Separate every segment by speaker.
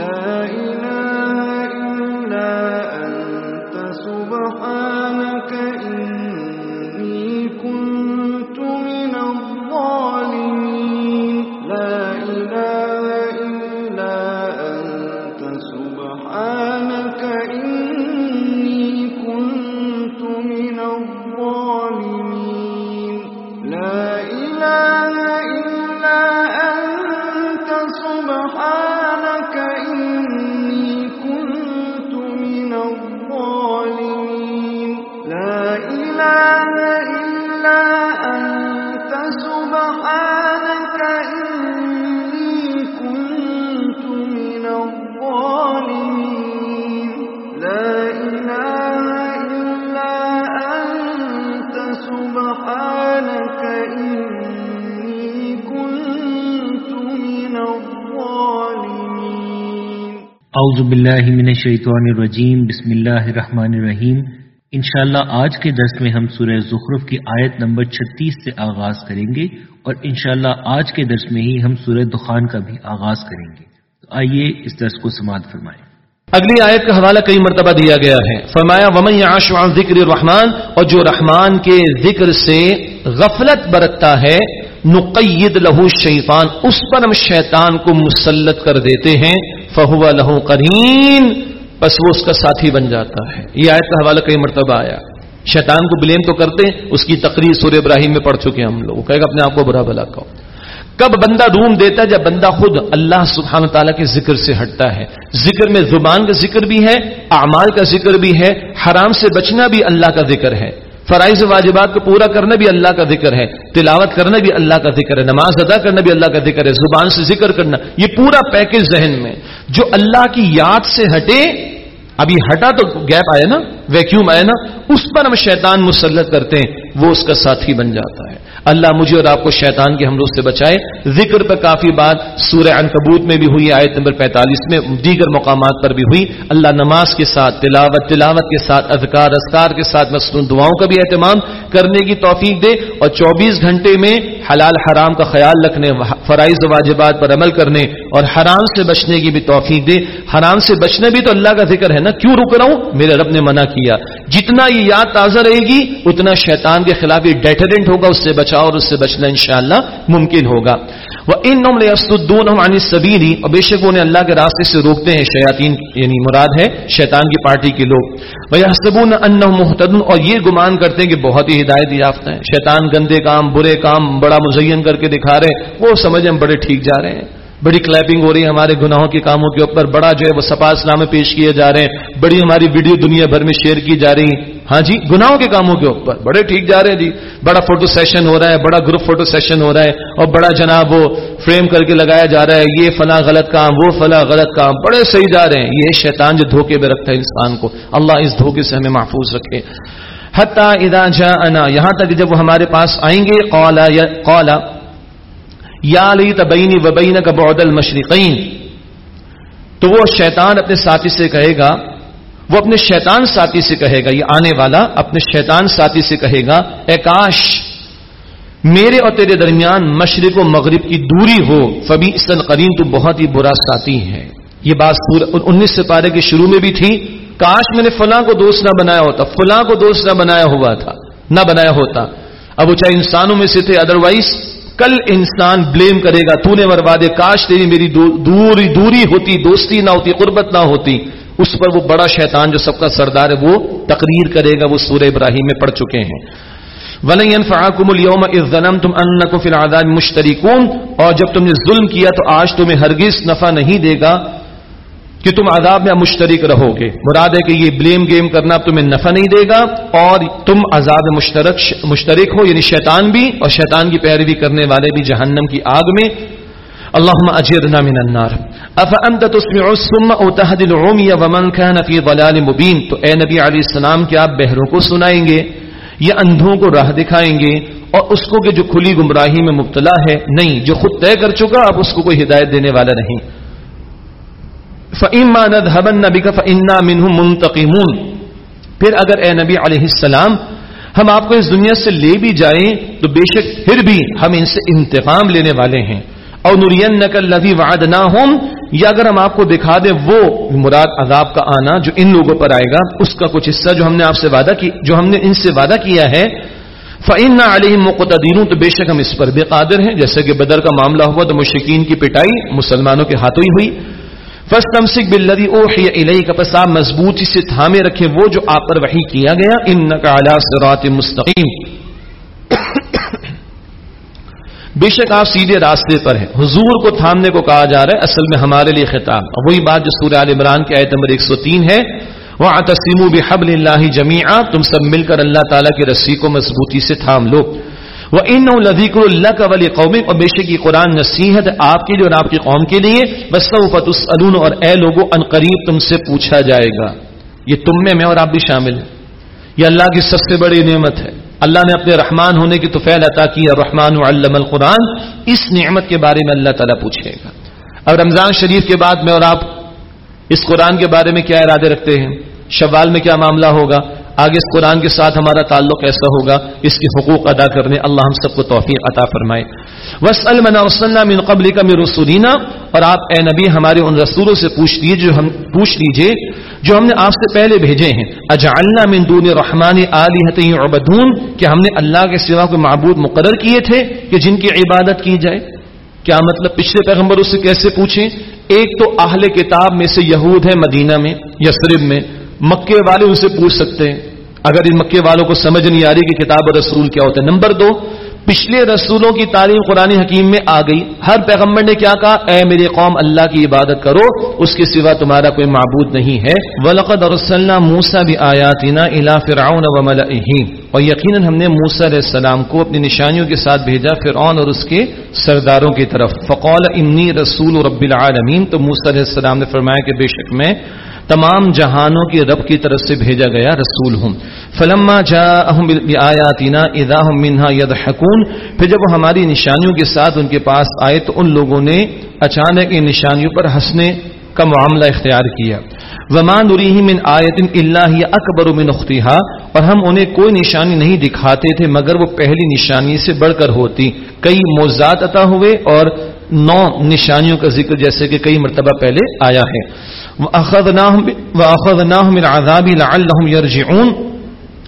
Speaker 1: لا
Speaker 2: اعوذ باللہ من الشیطان الرجیم، بسم اللہ الرحمن الرحیم۔ انشاءاللہ آج کے درس میں ہم سورہ زخرف کی آیت نمبر 36 سے آغاز کریں گے اور انشاءاللہ آج کے درس میں ہی ہم سورہ دخان کا بھی آغاز کریں گے۔ تو آئیے اس درس کو سماعت فرمائیں۔
Speaker 3: اگلی آیت کا حوالہ کئی مرتبہ دیا گیا ہے۔ فرمایا، ومن عن ذکر الرحمن اور جو رحمان کے ذکر سے غفلت برتتا ہے نقید لہو شیطان، اس پر ہم شیطان کو مسلط کر دیتے ہیں، فہو لہو قرین بس وہ اس کا ساتھی بن جاتا ہے۔ یہ آیت کا حوالہ کئی مرتبہ آیا۔ شیطان کو بلیم تو کرتے ہیں، اس کی تقریر سورہ ابراہیم میں پڑھ چکے ہیں ہم لوگ۔ وہ کہے گا، اپنے آپ کو برا بلا کہو۔ کب بندہ روم دیتا ہے، جب بندہ خود اللہ سبحانہ تعالیٰ کے ذکر سے ہٹتا ہے۔ ذکر میں زبان کا ذکر بھی ہے، اعمال کا ذکر بھی ہے، حرام سے بچنا بھی اللہ کا ذکر ہے۔ فرائض واجبات کو پورا کرنا بھی اللہ کا ذکر ہے، تلاوت کرنا بھی اللہ کا ذکر ہے، نماز ادا کرنا بھی اللہ کا ذکر ہے، زبان سے ذکر کرنا، یہ پورا پیکج ذہن میں۔ جو اللہ کی یاد سے ہٹے، ابھی ہٹا تو گیپ آیا نا ویکیوم آیا نا، اس پر ہم شیطان مسلط کرتے ہیں، وہ اس کا ساتھی بن جاتا ہے۔ اللہ مجھے اور آپ کو شیطان کے حملوں سے بچائے۔ ذکر پر کافی بات سورہ عنکبوت میں بھی ہوئی، آیت نمبر پینتالیس میں، دیگر مقامات پر بھی ہوئی۔ اللہ نماز کے ساتھ تلاوت تلاوت کے ساتھ اذکار اذکار کے ساتھ مصنون دعاؤں کا بھی اہتمام کرنے کی توفیق دے۔ اور چوبیس گھنٹے میں حلال حرام کا خیال رکھنے، فرائض واجبات پر عمل کرنے اور حرام سے بچنے کی بھی توفیق دے۔ حرام سے بچنا بھی تو اللہ کا ذکر ہے نا۔ کیوں رک رہا ہوں؟ میرے رب نے منع کیا۔ جتنا یہ یاد تازہ رہے گی، اتنا شیطان کے خلاف یہ ڈیٹرنٹ ہوگا، اس سے بچ بچاؤ اور اس سے بچنا انشاءاللہ ممکن ہوگا۔ وہ ان نوم لسدون سبیری اور بے شک انہیں اللہ کے راستے سے روکتے ہیں، شیاطین یعنی مراد ہے شیطان کی پارٹی کے لوگ۔ بھائی ان محتدن اور یہ گمان کرتے ہیں کہ بہت ہی ہدایت یافتہ ہیں۔ شیطان گندے کام، برے کام، بڑا مزین کر کے دکھا رہے ہیں۔ وہ سمجھ ہم بڑے ٹھیک جا رہے ہیں۔ بڑی کلیپنگ ہو رہی ہے ہمارے گناہوں کے کاموں کے اوپر۔ بڑا جو ہے وہ سپا اسلام میں پیش کیے جا رہے ہیں۔ بڑی ہماری ویڈیو دنیا بھر میں شیئر کی جا رہی ہاں جی گناہوں کے کاموں کے اوپر۔ بڑے ٹھیک جا رہے ہیں جی۔ بڑا فوٹو سیشن ہو رہا ہے، بڑا گروپ فوٹو سیشن ہو رہا ہے اور بڑا جناب وہ فریم کر کے لگایا جا رہا ہے، یہ فلاں غلط کام، وہ فلاں غلط کام۔ بڑے صحیح جا رہے ہیں۔ یہ شیطان جو دھوکے میں رکھتا ہے انسان کو۔ اللہ اس دھوکے سے ہمیں محفوظ رکھے۔ حتیٰ اذا جاءنا، یہاں تک جب وہ ہمارے پاس آئیں گے قولا قولا یا علی تبینی وبین کا بعد المشرقین، تو وہ شیطان اپنے ساتھی سے کہے گا وہ اپنے شیطان ساتھی سے کہے گا، یہ آنے والا اپنے شیطان ساتھی سے کہے گا، اے کاش، میرے اور تیرے درمیان مشرق و مغرب کی دوری ہو، فبی اسن قرین تو بہت ہی برا ساتھی ہے یہ بات انیس سپارے کے شروع میں بھی تھی۔ کاش میں نے فلاں کو دوست نہ بنایا ہوتا، فلاں کو دوست نہ بنایا ہوا تھا، نہ بنایا ہوتا۔ اب وہ چاہے انسانوں میں سے تھے ادروائز کل انسان بلیم کرے گا، تو نے مروا دے، کاش تیری میری دوری دوری ہوتی، دوستی نہ ہوتی، قربت نہ ہوتی۔ اس پر وہ بڑا شیطان جو سب کا سردار ہے، وہ تقریر کرے گا، وہ سورہ ابراہیم میں پڑھ چکے ہیں۔ وَلَيَنْفَعَكُمُ اور جب تم نے ظلم کیا تو آج تمہیں ہرگز نفع نہیں دے گا کہ تم عذاب میں مشترک رہو گے مراد ہے کہ یہ بلیم گیم کرنا تمہیں نفع نہیں دے گا اور تم عذاب مشترک مشترک ہو یعنی شیطان بھی اور شیطان کی پیروی کرنے والے بھی جہنم کی آگ میں۔ اللهم اجرنا من النار. افانت تسمع الصم او تهدي العمي ومن كان في ضلال مبين. تو اے نبی علیہ السلام، کیا آپ بہروں کو سنائیں گے؟ یا اندھوں کو راہ دکھائیں گے؟ اور اس کو کہ جو کھلی گمراہی میں مبتلا ہے، نہیں، جو خود طے کر چکا اب اس کو کوئی ہدایت دینے والا نہیں. فَإِمَّا نَذْهَبَنَّ بِكَ فَإِنَّا مِنْهُمْ مُنْتَقِمُونَ. پھر اگر اے نبی علیہ السلام، ہم آپ کو اس دنیا سے لے بھی جائیں، تو بے شک پھر بھی ہم ان سے انتقام لینے والے ہیں. اور نورین نقل لذی وعد نہ یا اگر ہم آپ کو دکھا دیں وہ مراد عذاب کا آنا جو ان لوگوں پر آئے گا، اس کا کچھ حصہ جو ہم نے آپ سے وعدہ کی، جو ہم نے ان سے وعدہ کیا ہے فعن نہ علیہ مقتدین تو بے شک ہم اس پر بے قادر ہیں۔ جیسے کہ بدر کا معاملہ ہوا، تو مشکین کی پٹائی مسلمانوں کے ہاتھوں ہی ہوئی۔ فسٹ تمسک بلدی او الہی کا پسا مضبوطی سے تھامے رکھے وہ جو آپ پر وحی کیا گیا۔ ان کا مستقیم بے شک آپ سیدھے راستے پر ہیں۔ حضور کو تھامنے کو کہا جا رہا ہے، اصل میں ہمارے لیے خطاب۔ وہی بات جو سورہ عال عمران کی آیت نمبر 103 ہے۔ وہ تسیم بحبل اللہ جمیعا تم سب مل کر اللہ تعالیٰ کی رسی کو مضبوطی سے تھام لو۔ وہ ان لذیق اللہ کا ولی قومی اور بے شک یہ قرآن نصیحت آپ کے لیے اور آپ کی قوم کے لیے۔ بس اور اے لوگوں ان قریب تم سے پوچھا جائے گا۔ یہ تم میں میں اور آپ بھی شامل ہیں۔ یہ اللہ کی سب سے بڑی نعمت ہے۔ اللہ نے اپنے رحمان ہونے کی توفیل عطا کی رحمان علم القرآن، اس نعمت کے بارے میں اللہ تعالیٰ پوچھے گا۔ اب رمضان شریف کے بعد میں اور آپ اس قرآن کے بارے میں کیا ارادے رکھتے ہیں؟ شوال میں کیا معاملہ ہوگا؟ آگے اس قرآن کے ساتھ ہمارا تعلق ایسا ہوگا، اس کے حقوق ادا کرنے اللہ ہم سب کو توفیق عطا فرمائے۔ وس من قبل کا میں اور آپ اے نبی ہمارے ان رسولوں سے پوچھ لیجیے جو ہم پوچھ لیجیے جو ہم نے آپ سے پہلے بھیجے ہیں۔ اجعلنا من دون رحمان علی عبدون۔ کہ ہم نے اللہ کے سوا کو معبود مقرر کیے تھے کہ جن کی عبادت کی جائے؟ کیا مطلب پچھلے پیغمبر سے کیسے پوچھیں؟ ایک تو اہل کتاب میں سے یہود ہے مدینہ میں یسرب میں۔ مکے والے ان سے پوچھ سکتے ہیں۔ اگر ان مکے والوں کو سمجھ نہیں آ رہی کہ کتاب اور رسول کیا ہوتا ہے، نمبر دو، پچھلے رسولوں کی تعلیم قرآن حکیم میں آ گئی۔ ہر پیغمبر نے کیا کہا؟ اے میرے قوم، اللہ کی عبادت کرو، اس کے سوا تمہارا کوئی معبود نہیں ہے۔ ولقد ارسلنا موسا بھی آیاتنا الا فرعون اور یقیناً ہم نے موسا علیہ السلام کو اپنی نشانیوں کے ساتھ بھیجا، فرعون اور اس کے سرداروں کی طرف۔ فقول انی رسول رب العالمین تو موسا علیہ السلام نے فرمایا کہ بے شک میں تمام جہانوں کی رب کی طرف سے بھیجا گیا رسول ہوں۔ فلما جا آیاتینا ادا منہا ید پھر جب وہ ہماری نشانیوں کے ساتھ ان کے پاس آئے تو ان لوگوں نے اچانک ان نشانیوں پر ہنسنے کا معاملہ اختیار کیا۔ ومان اریم من آیت اللہ اکبر من اختیحا اور ہم انہیں کوئی نشانی نہیں دکھاتے تھے، مگر وہ پہلی نشانی سے بڑھ کر ہوتی۔ کئی موزات عطا ہوئے اور نو نشانیوں کا ذکر جیسے کہ کئی مرتبہ پہلے آیا ہے۔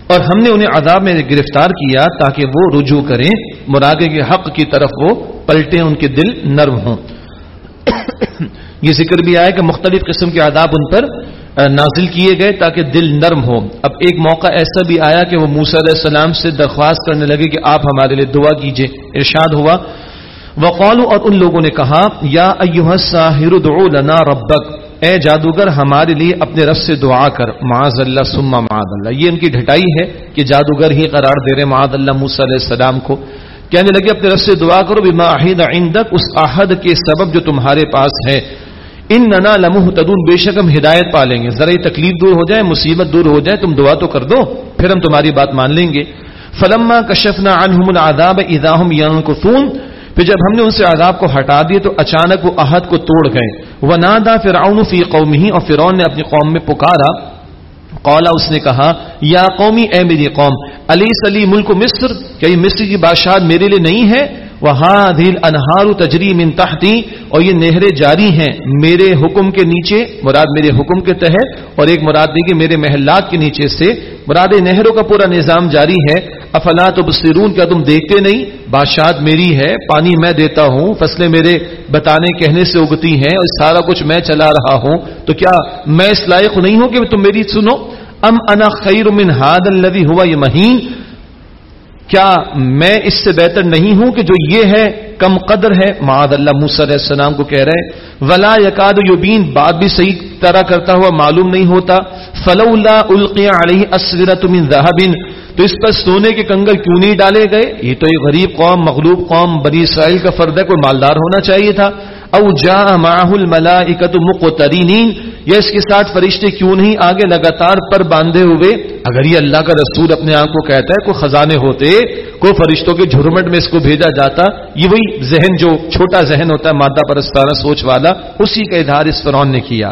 Speaker 3: اور ہم نے انہیں عذاب میں گرفتار کیا تاکہ وہ رجوع کریں مراغے کے حق کی طرف وہ پلٹے ان کے دل نرم ہوں۔ یہ ذکر بھی آیا کہ مختلف قسم کے عذاب ان پر نازل کیے گئے تاکہ دل نرم ہو۔ اب ایک موقع ایسا بھی آیا کہ وہ موسیٰ علیہ السلام سے درخواست کرنے لگے کہ آپ ہمارے لیے دعا کیجیے۔ ارشاد ہوا۔ وقالو اور ان لوگوں نے کہا، یا ایوہ دعو لنا ربک۔ اے جادوگر، ہمارے لیے اپنے رب سے دعا کر۔ معاذ اللہ سما معاذ اللہ۔ یہ ان کی ڈھٹائی ہے کہ جادوگر ہی قرار دے رہے معاذ اللہ موسیٰ علیہ السلام کو۔ کہنے لگے، اپنے رب سے دعا کرو، بما عہد عندک، اس عہد کے سبب جو تمہارے پاس ہے۔ ان ننا لمح تدون بے شک ہم ہدایت پالیں گے۔ ذرا تکلیف دور ہو جائے، مصیبت دور ہو جائے، تم دعا تو کر دو، پھر ہم تمہاری بات مان لیں گے۔ فلما کشفنا عنہم العذاب اذا هم ينكثون پھر جب ہم نے ان سے عذاب کو ہٹا دیے تو اچانک وہ عہد کو توڑ گئے۔ وہ نادا فرعون فی قومی اور فرعون نے اپنی قوم میں پکارا۔ قولا اس نے کہا، یا قومی، اے میری قوم علی سلی ملک مصر؟ کیا یہ مصر کی بادشاہ میرے لیے نہیں ہے؟ وہاں دل انہار تجری من تحتی اور یہ نہریں جاری ہیں میرے حکم کے نیچے، مراد میرے حکم کے تحت، اور ایک مراد دی کہ میرے محلات کے نیچے سے۔ مراد نہروں کا پورا نظام جاری ہے۔ افلا تو بسرون کیا تم دیکھتے نہیں؟ بادشاہ میری ہے، پانی میں دیتا ہوں، فصلیں میرے بتانے کہنے سے اگتی ہیں اور سارا کچھ میں چلا رہا ہوں۔ تو کیا میں اس لائق نہیں ہوں کہ تم میری سنو؟ ام انا خیر من ہاد الذي ہوا یہ مہین کیا میں اس سے بہتر نہیں ہوں کہ جو یہ ہے، کم قدر ہے؟ معاد اللہ، موسیٰ علیہ السلام کو کہہ رہے ولا یقاد یوبین بات بھی صحیح طرح کرتا ہوا معلوم نہیں ہوتا۔ فلو اللہ القیہ علیہ اسورت من ذہبن تو اس پر سونے کے کنگل کیوں نہیں ڈالے گئے؟ یہ تو ایک غریب قوم، مغلوب قوم، بنی اسرائیل کا فرد ہے، کوئی مالدار ہونا چاہیے تھا۔ او جا معه الملائکۃ مقترنین، یا اس کے ساتھ فرشتے کیوں نہیں آگے لگاتار پر باندھے ہوئے؟ اگر یہ اللہ کا رسول اپنے آپ کو کہتا ہے کوئی خزانے ہوتے، کوئی فرشتوں کے جھرمٹ میں اس کو بھیجا جاتا، یہ وہی ذہن جو چھوٹا ذہن ہوتا ہے، مادہ پرستانہ سوچ والا، اسی کا اظہار اس فرعون نے کیا۔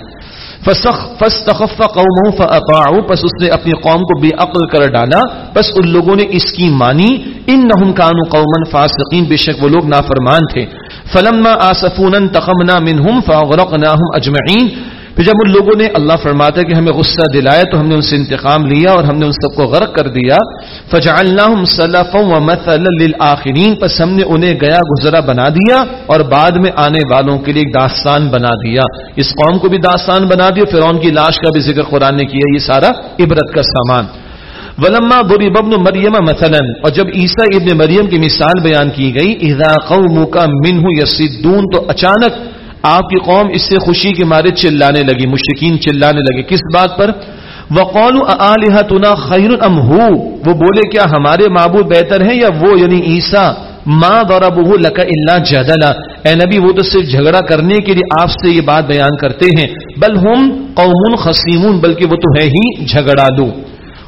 Speaker 3: فستخف قومه فاطاعوا پس اس نے اپنی قوم کو بے عقل کر ڈالا۔ پس ان لوگوں نے اس کی مانی، انہم كانوا قوما فاسقین، بے شک وہ لوگ نافرمان تھے۔ فلما آسفون تخمنا منہم فاغرقناہم اجمعین۔ پھر جب ان لوگوں نے اللہ فرماتا ہے کہ ہمیں غصہ دلایا تو ہم نے ان سے انتقام لیا اور ہم نے ان سب کو غرق کر دیا۔ فجعلناہم سلفا ومثلا للآخرین۔ پس ہم نے انہیں گیا گزرا بنا دیا اور بعد میں آنے والوں کے لیے ایک داستان بنا دیا۔ اس قوم کو بھی داستان بنا دیا۔ فرعون کی لاش کا بھی ذکر قرآن نے کیا، یہ سارا عبرت کا سامان۔ ولما بری ببن مریم مثلا، اور جب عیسیٰ ابن مریم کی مثال بیان کی گئی، اذا قومک منہ یسدون تو اچانک آپ کی قوم اس سے خوشی کے مارے چلانے لگی مشرقین چلانے لگے۔ کس بات پر؟ وقول آلہتنا خیر ام ہو وہ بولے، کیا ہمارے معبود بہتر ہیں یا وہ یعنی عیسیٰ؟ ما ضربه لك الا جدلا۔ اے نبی، وہ تو صرف جھگڑا کرنے کے لیے آپ سے یہ بات بیان کرتے ہیں۔ بل ہم قوم خصیمون، بلکہ وہ تو ہے ہی جھگڑا لو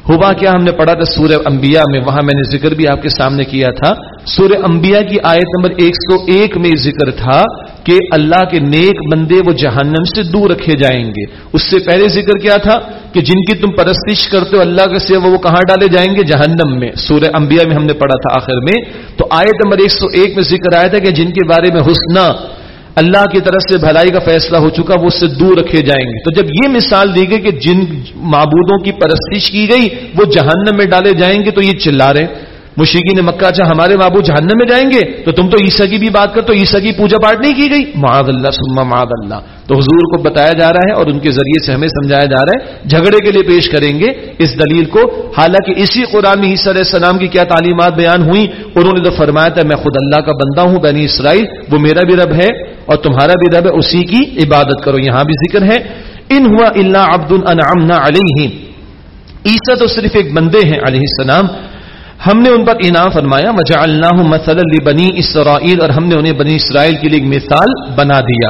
Speaker 3: ہوا کیا ہم نے پڑھا تھا سورہ انبیاء میں، وہاں میں نے ذکر بھی آپ کے سامنے کیا تھا۔ سورہ انبیاء کی آیت نمبر ایک سو ایک میں ذکر تھا کہ اللہ کے نیک بندے وہ جہنم سے دور رکھے جائیں گے۔ اس سے پہلے ذکر کیا تھا کہ جن کی تم پرستش کرتے ہو اللہ کے سیوا وہ کہاں ڈالے جائیں گے؟ جہنم میں۔ سورہ انبیاء میں ہم نے پڑھا تھا آخر میں۔ تو آیت نمبر ایک سو ایک میں ذکر آیا تھا کہ جن کے بارے میں حسنہ اللہ کی طرف سے بھلائی کا فیصلہ ہو چکا، وہ اس سے دور رکھے جائیں گے۔ تو جب یہ مثال دی گئی کہ جن معبودوں کی پرستش کی گئی، وہ جہنم میں ڈالے جائیں گے، تو یہ چلا رہے مشیقی نے مکہ اچھا ہمارے بابو جہنم میں جائیں گے، تو تم تو عیسا کی بھی بات کر، تو عیسا کی پوجا پاٹ نہیں کی گئی۔ معاذ اللہ سما معاذ اللہ۔ تو حضور کو بتایا جا رہا ہے اور ان کے ذریعے سے ہمیں سمجھایا جا رہا ہے۔ جھگڑے کے لیے پیش کریں گے اس دلیل کو۔ حالانکہ اسی قرآن میں عیسی علیہ السلام کی کیا تعلیمات بیان ہوئی انہوں نے تو فرمایا تھا، میں خود اللہ کا بندہ ہوں، بنی اسرائیل، وہ میرا بھی رب ہے۔ اور تمہارا بھی رب ہے اسی کی عبادت کرو، یہاں بھی ذکر ہے۔ ان ہوا اللہ عبد النعمنا علیہ عیسیٰ تو صرف ایک بندے ہیں علیہ السلام۔ ہم نے ان پر انعام فرمایا وجا اللہ مسل بنی اسرائیل اور ہم نے انہیں بنی اسرائیل کے لیے ایک مثال بنا دیا۔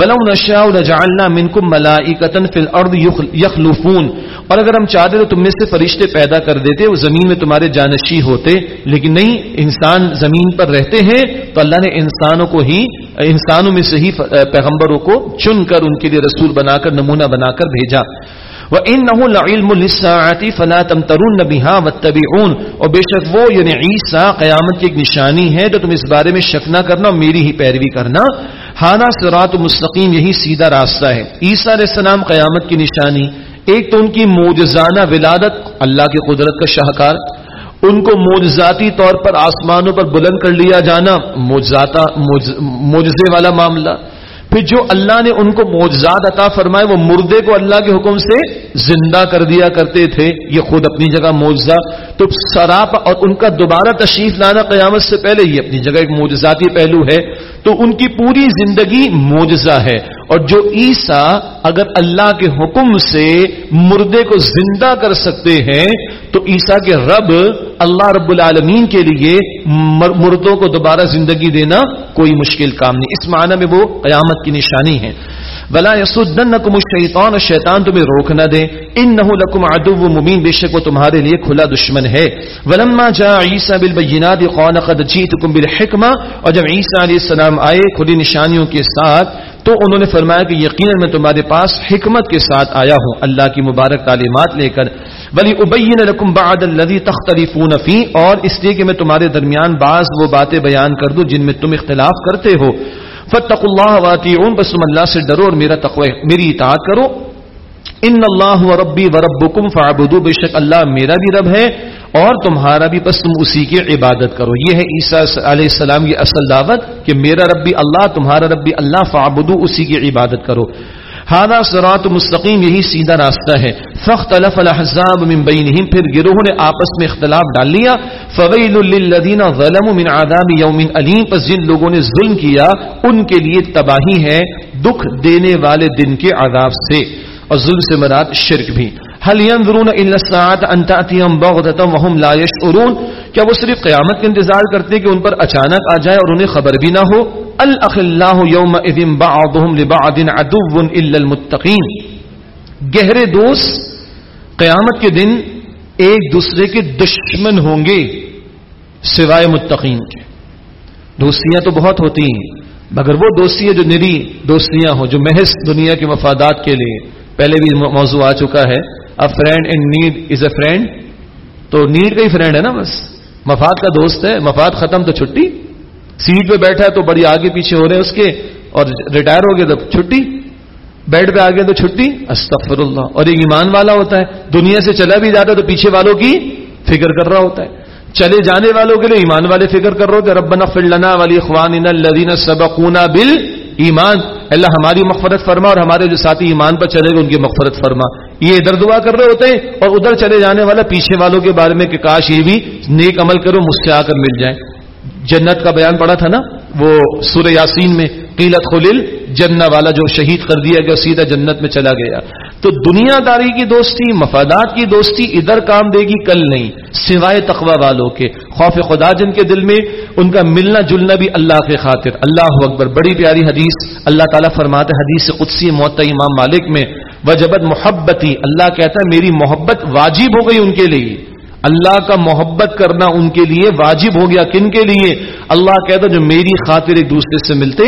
Speaker 3: ولو نشاء لجعلنا منکم ملائکۃ فی الارض یخلفون اور اگر ہم چاہتے تو تم میں سے فرشتے پیدا کر دیتے، وہ زمین میں تمہارے جانشی ہوتے۔ لیکن نہیں، انسان زمین پر رہتے ہیں تو اللہ نے انسانوں کو ہی، انسانوں میں سے ہی پیغمبروں کو چن کر ان کے لیے رسول بنا کر، نمونہ بنا کر بھیجا۔ وَإِنَّهُ لَعِلْمُ لِلسَّاعَةِ فَلَا تَمْتَرُنَّ بِهَا وَاتَّبِعُونَ۔ اور بے شک وہ یعنی عیسیٰ قیامت کی ایک نشانی ہے تو تم اس بارے میں شک نہ کرنا میری ہی پیروی کرنا۔ ہانا صراط مستقیم یہی سیدھا راستہ ہے۔ عیسیٰ علیہ السلام قیامت کی نشانی۔ ایک تو ان کی موجزانہ ولادت، اللہ کی قدرت کا شاہکار۔ ان کو موجزاتی طور پر آسمانوں پر بلند کر لیا جانا موجزاتا موجزے والا معاملہ۔ پھر جو اللہ نے ان کو موجزاد عطا فرمائے، وہ مردے کو اللہ کے حکم سے زندہ کر دیا کرتے تھے۔ یہ خود اپنی جگہ موجزہ تو سراپ اور ان کا دوبارہ تشریف لانا قیامت سے پہلے یہ اپنی جگہ ایک موجزاتی پہلو ہے۔ تو ان کی پوری زندگی موجزہ ہے۔ اور جو عیسیٰ اگر اللہ کے حکم سے مردے کو زندہ کر سکتے ہیں، تو عیسیٰ کے رب اللہ رب العالمین کے لیے مردوں کو دوبارہ زندگی دینا کوئی مشکل کام نہیں۔ اس معنی میں وہ قیامت کی نشانی ہے۔ بلا یسدنکم الشیطان اور شیطان تمہیں روک نہ دے۔ انه لکم عدو مبین بے شک وہ تمہارے لیے کھلا دشمن ہے۔ ولما جاء عیسی بالبینات قال قد جئتکم بالحکمہ اور جب عیسی علیہ السلام آئے کھلی نشانیوں کے ساتھ، تو انہوں نے فرمایا کہ یقیناً میں تمہارے پاس حکمت کے ساتھ آیا ہوں، اللہ کی مبارک تعلیمات لے کر۔ ولی ابین لکم بعد الذی تختلفون فی اور اس لیے کہ میں تمہارے درمیان بعض وہ باتیں بیان کر دوں جن میں تم اختلاف کرتے ہو۔ فتق اللہ واطیعون بس تم اللہ سے ڈرو اور میرا تقوی، میری اطاعت کرو۔ ان اللہ و ربی و ربکم فعبدو بے شک اللہ میرا بھی رب ہے اور تمہارا بھی، بس تم اسی کی عبادت کرو۔ یہ ہے عیسیٰ علیہ السلام کی اصل دعوت کہ میرا ربی اللہ، تمہارا ربی اللہ فعبدو اسی کی عبادت کرو۔ ہادا سرات مستقیم یہی سیدھا راستہ ہے۔ فخت الف الحزاب من بینہم، پھر گروہ نے آپس میں اختلاف ڈال لیا۔ فویل للذین ظلموا من عذاب یوم علیم، پس جن لوگوں نے ظلم کیا، ان کے لیے تباہی ہے دکھ دینے والے دن کے عذاب سے۔ اور ظلم سے مراد شرک بھی۔ حل ينظرون الا الساعه ان تاتيهم بغته وهم لا يشعرون؟ کیا وہ صرف قیامت کا انتظار کرتے کہ ان پر اچانک آ جائے اور انہیں خبر بھی نہ ہو؟ الاخلاء يومئذ بعضهم لبعض عدو الا المتقين. گہرے دوست، قیامت کے دن ایک دوسرے کے دشمن ہوں گے سوائے متقین کے۔ دوستیاں تو بہت ہوتی ہیں، مگر وہ دوستیاں جو نری دوستیاں ہوں، جو محض دنیا کے مفادات کے لیے۔ پہلے بھی موضوع آ چکا ہے a friend in need is a friend تو نیڈ کا ہی فرینڈ ہے نا بس۔ مفاد کا دوست ہے، مفاد ختم تو چھٹی۔ سیٹ پہ بیٹھا ہے تو بڑی آگے پیچھے ہو رہے ہیں اس کے اور ریٹائر ہو گئے تو چھٹی بیڈ پہ آ گئے تو چھٹی استغفر اللہ اور ایک ایمان والا ہوتا ہے دنیا سے چلا بھی جاتا ہے تو پیچھے والوں کی فکر کر رہا ہوتا ہے چلے جانے والوں کے لیے ایمان والے فکر کر رہے ہوتے ربنا فلنا والی اخوان الدین سبقونا بل ایمان اللہ ہماری مغفرت فرما اور ہمارے جو ساتھی ایمان پر چلے گا ان کی مغفرت فرما یہ ادھر دعا کر رہے ہوتے ہیں اور ادھر چلے جانے والا پیچھے والوں کے بارے میں کہ کاش یہ بھی نیک عمل کرو مجھ سے آ کر مل جائے جنت کا بیان پڑا تھا نا، وہ سورہ یاسین میں قیلت خلیل جنہ والا جو شہید کر دیا گیا، سیدھا جنت میں چلا گیا۔ تو دنیا داری کی دوستی، مفادات کی دوستی ادھر کام دے گی، کل نہیں۔ سوائے تقوی والوں کے۔ خوف خدا جن کے دل میں، ان کا ملنا جلنا بھی اللہ کے خاطر۔ اللہ اکبر، بڑی پیاری حدیث۔ اللہ تعالیٰ فرماتے حدیث قدسی معت امام مالک میں، وجبت محبتی۔ اللہ کہتا ہے، میری محبت واجب ہو گئی ان کے لیے۔ اللہ کا محبت کرنا ان کے لیے واجب ہو گیا کن کے لیے؟ اللہ کہتا جو میری خاطر ایک دوسرے سے ملتے،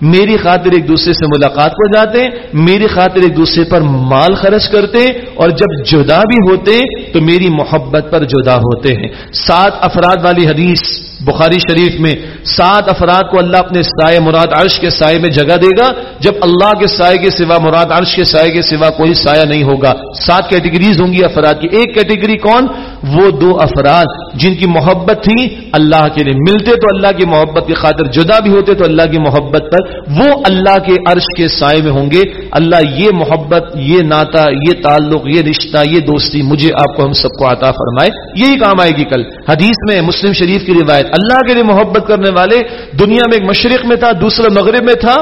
Speaker 3: میری خاطر ایک دوسرے سے ملاقات کو جاتے، میری خاطر ایک دوسرے پر مال خرچ کرتے، اور جب جدا بھی ہوتے تو میری محبت پر جدا ہوتے ہیں۔ سات افراد والی حدیث بخاری شریف میں سات افراد کو اللہ اپنے سائے مراد عرش کے سائے میں جگہ دے گا، جب اللہ کے سائے کے سوا مراد عرش کے سائے کے سوا کوئی سایہ نہیں ہوگا۔ سات کیٹیگریز ہوں گی افراد کی۔ ایک کیٹیگری کون؟ وہ دو افراد جن کی محبت تھی اللہ کے لیے۔ ملتے تو اللہ کی محبت کی خاطر جدا بھی ہوتے تو اللہ کی محبت پر۔ وہ اللہ کے عرش کے سائے میں ہوں گے۔ اللہ یہ محبت، یہ ناتا، یہ تعلق، یہ رشتہ، یہ دوستی مجھے آپ کو ہم سب کو عطا فرمائے۔ یہی کام آئے گی کل۔ حدیث میں مسلم شریف کی روایت اللہ کے لیے محبت کرنے والے دنیا میں ایک مشرق میں تھا دوسرا مغرب میں تھا۔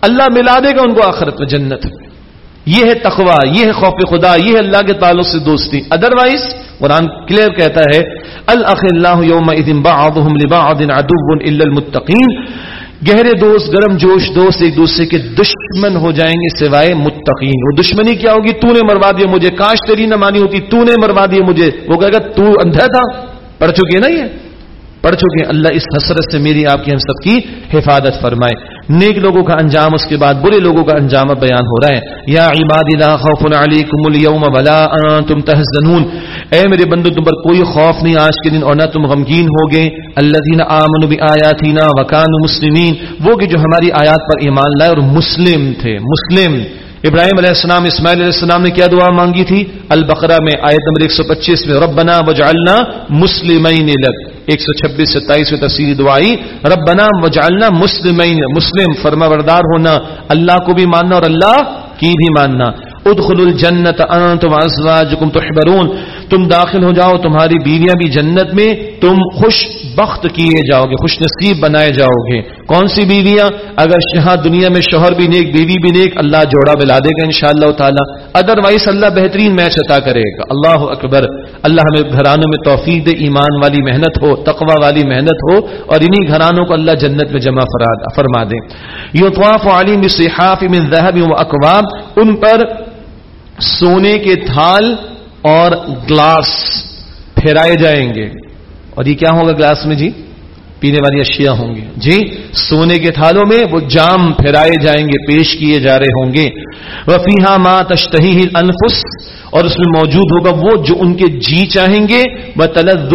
Speaker 3: اللہ ملا دے گا ان کو آخرت میں، جنت یہ ہے تخوا یہ ہے خوف خدا، یہ ہے اللہ کے تعلق سے دوستی۔ ادروائز قرآن کلیئر کہتا ہے الخ اللہ یوم المتقین۔ گہرے دوست، گرم جوش، دوست ایک دوسرے کے دشمن ہو جائیں گے سوائے متقین۔ وہ دشمنی کیا ہوگی؟ تو نے مروا دیا مجھے، کاش تیری نہ مانی ہوتی، تو نے مروا دیا مجھے۔ وہ کہے گا، تو اندھا تھا، پڑھ چکی ہے نا یہ؟ پڑھ چکے ہیں۔ اللہ اس حسرت سے میری آپ کی ہم سب کی حفاظت فرمائے۔ نیک لوگوں کا انجام، اس کے بعد برے لوگوں کا انجام بیان ہو رہا ہے۔ یا عباد لا خوف علیکم اليوم ولا انتم تحزنون۔ اے میرے بندو، تم پر کوئی خوف نہیں، آج کے دن اور نہ تم غمگین ہوگے۔ الذين امنوا بآياتنا وكانوا مسلمین۔ وہ کہ جو ہماری آیات پر ایمان لائے اور مسلم تھے۔ مسلم۔ ابراہیم علیہ السلام، اسماعیل علیہ السلام نے کیا دعا مانگی تھی؟ البقرہ میں، آیت نمبر 125 میں، ربنا وجعلنا مسلمین لک۔ ایک سو چھبیس ستائیس میں تفصیلی دعائی، ربنا وجعلنا مسلمین، مسلم فرما بردار ہونا، اللہ کو بھی ماننا اور اللہ کی بھی ماننا۔ ادخل الجنت انتم ازواجکم تحبرون۔ تم داخل ہو جاؤ، تمہاری بیویاں بھی جنت میں، تم خوش بخت کیے جاؤ گے خوش نصیب بنائے جاؤ گے کون سی بیویاں؟ اگر شہاں دنیا میں شوہر بھی نیک، بیوی بھی نیک، اللہ جوڑا ملا دے گا انشاءاللہ تعالی۔ ادر وائز اللہ بہترین میچ عطا کرے گا۔ اللہ اکبر۔ اللہ ہمیں گھرانوں میں توفیق دے، ایمان والی محنت ہو، تقوی والی محنت ہو، اور انہی گھرانوں کو اللہ جنت میں جمع فرما دے۔ یطواف علیم صحاف من ذهب و اقوام۔ ان پر سونے کے تھال اور گلاس پھیرائے جائیں گے۔ اور یہ کیا ہوگا گلاس میں جی؟ پینے والی اشیاء ہوں گی۔ جی سونے کے تھالوں میں وہ جام پھیرائے جائیں گے، پیش کیے جا رہے ہوں گے۔ وفیحا ما تشتہی انفس اور اس میں موجود ہوگا وہ جو ان کے جی چاہیں گے۔ وہ تلز